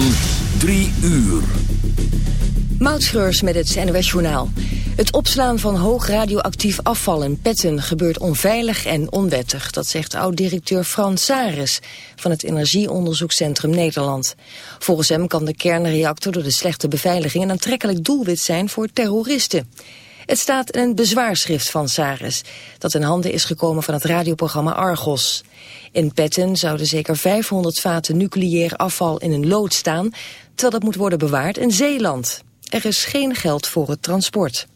van 3 uur. Moutschreurs met het NOS Journaal. Het opslaan van hoog radioactief afval in petten gebeurt onveilig en onwettig. Dat zegt oud-directeur Frans Saris van het Energieonderzoekscentrum Nederland. Volgens hem kan de kernreactor door de slechte beveiliging een aantrekkelijk doelwit zijn voor terroristen. Het staat in een bezwaarschrift van Saris, dat in handen is gekomen van het radioprogramma Argos. In Petten zouden zeker 500 vaten nucleair afval in een lood staan, terwijl dat moet worden bewaard in Zeeland. Er is geen geld voor het transport.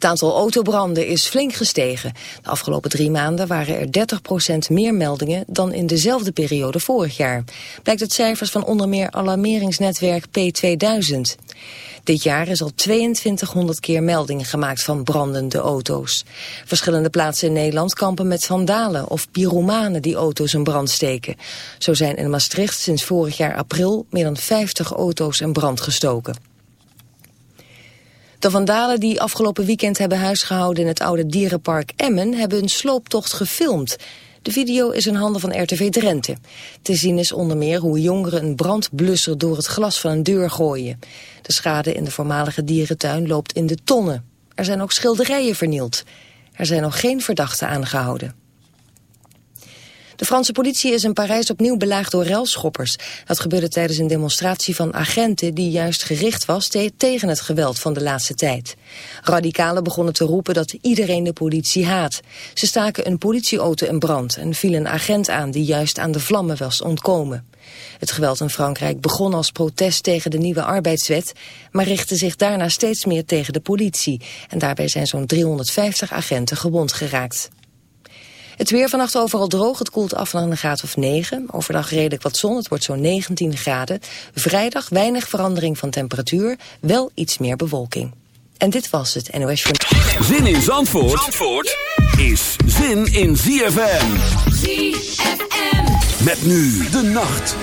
Het aantal autobranden is flink gestegen. De afgelopen drie maanden waren er 30% meer meldingen dan in dezelfde periode vorig jaar. Blijkt uit cijfers van onder meer alarmeringsnetwerk P2000. Dit jaar is al 2200 keer meldingen gemaakt van brandende auto's. Verschillende plaatsen in Nederland kampen met vandalen of pyromanen die auto's in brand steken. Zo zijn in Maastricht sinds vorig jaar april meer dan 50 auto's in brand gestoken. De vandalen die afgelopen weekend hebben huisgehouden in het oude dierenpark Emmen hebben een slooptocht gefilmd. De video is in handen van RTV Drenthe. Te zien is onder meer hoe jongeren een brandblusser door het glas van een deur gooien. De schade in de voormalige dierentuin loopt in de tonnen. Er zijn ook schilderijen vernield. Er zijn nog geen verdachten aangehouden. De Franse politie is in Parijs opnieuw belaagd door relschoppers. Dat gebeurde tijdens een demonstratie van agenten die juist gericht was tegen het geweld van de laatste tijd. Radicalen begonnen te roepen dat iedereen de politie haat. Ze staken een politieauto in brand en vielen een agent aan die juist aan de vlammen was ontkomen. Het geweld in Frankrijk begon als protest tegen de nieuwe arbeidswet, maar richtte zich daarna steeds meer tegen de politie. En daarbij zijn zo'n 350 agenten gewond geraakt. Het weer vannacht overal droog, het koelt af naar een graad of 9. Overdag redelijk wat zon, het wordt zo'n 19 graden. Vrijdag weinig verandering van temperatuur, wel iets meer bewolking. En dit was het NOS Zin in Zandvoort, Zandvoort is zin in ZFM. ZFM. Met nu de nacht.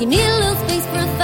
You need a little space for thought.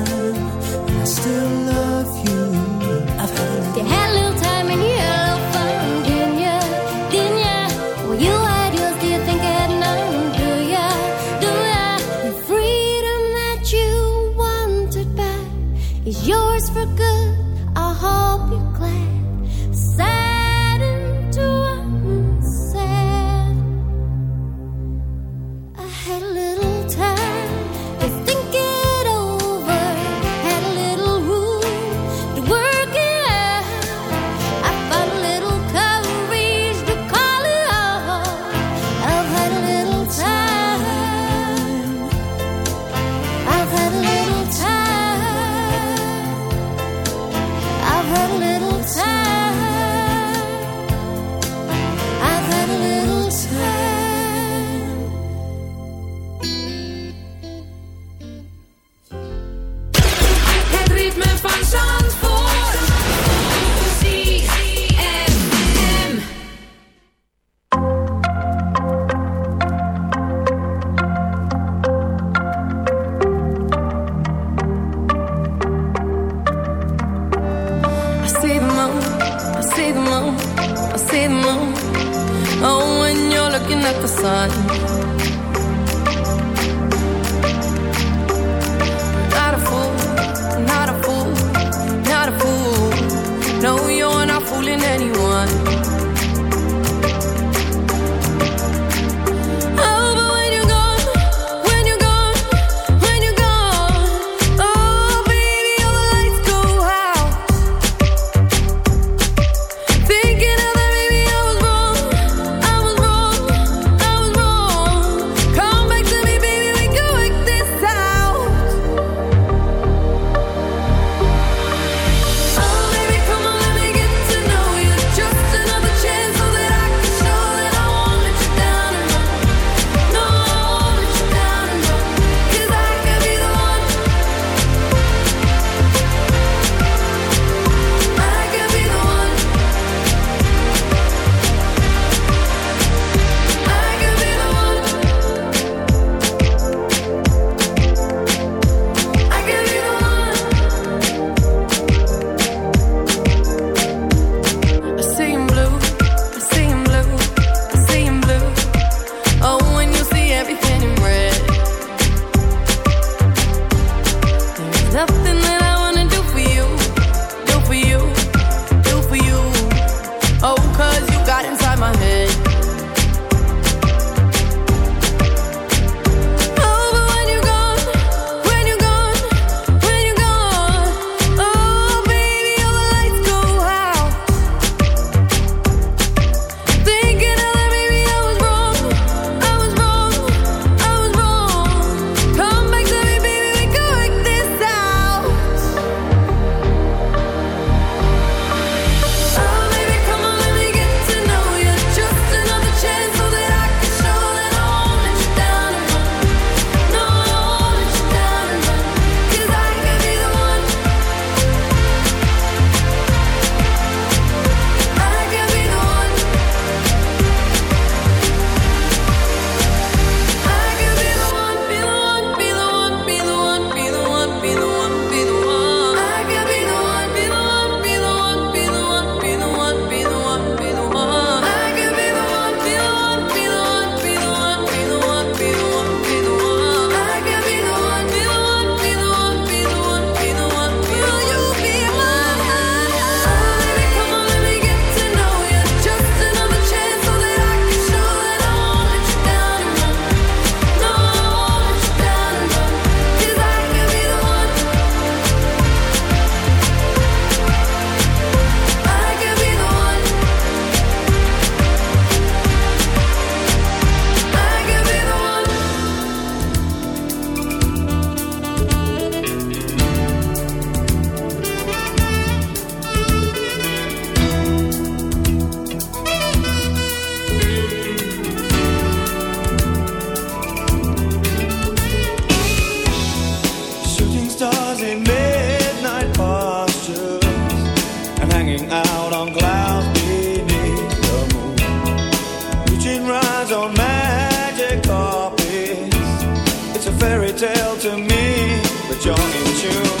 fairy tale to me, but you're in tune.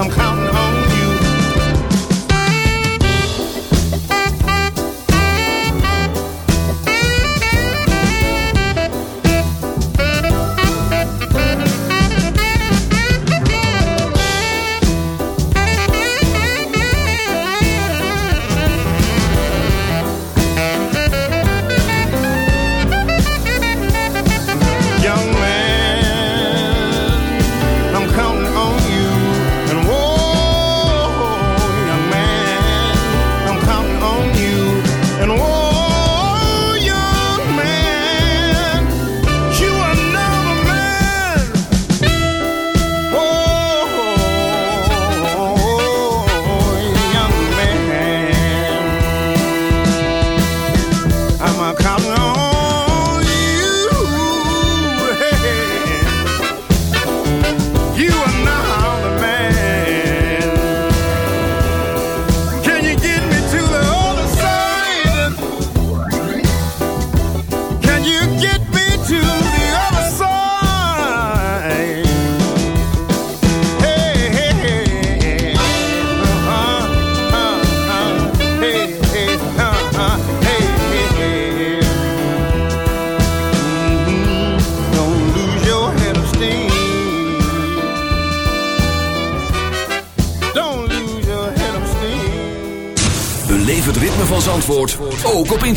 I'm counting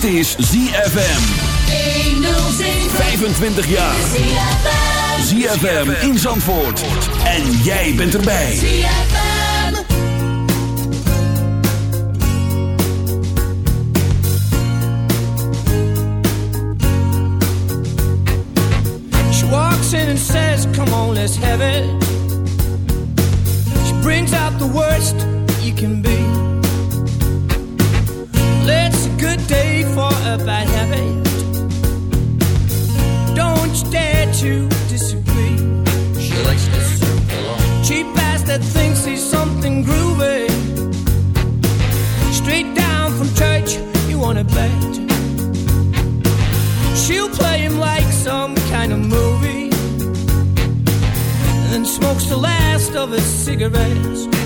Dit, is ZFM. 25 jaar. ZFM in Zandvoort. En jij bent erbij. She walks in and says, Come on, let's have it. She brings out the worst you can be. Good day for a bad habit. Don't you dare to disagree. She likes to circle on. Cheap ass that thinks he's something groovy. Straight down from church, you wanna bet. She'll play him like some kind of movie. And then smokes the last of his cigarettes.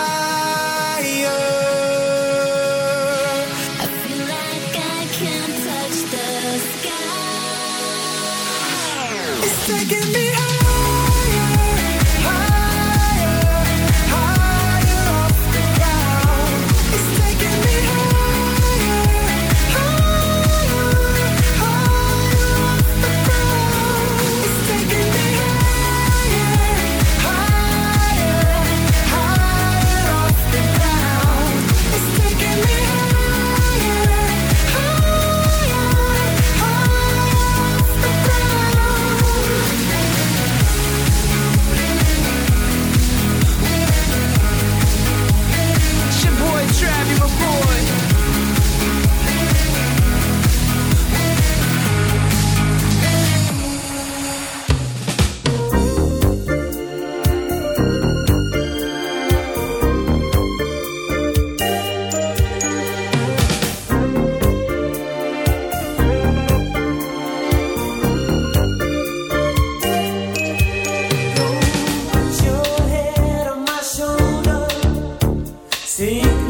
See?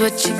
what you